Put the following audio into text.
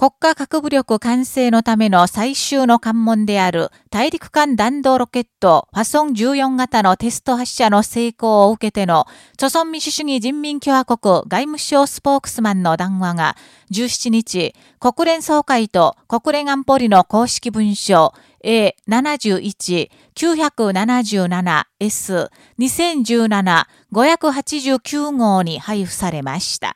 国家核武力完成のための最終の関門である大陸間弾道ロケットファソン14型のテスト発射の成功を受けての、著存民主主義人民共和国外務省スポークスマンの談話が17日、国連総会と国連安保理の公式文書 A71-977S2017-589 号に配布されました。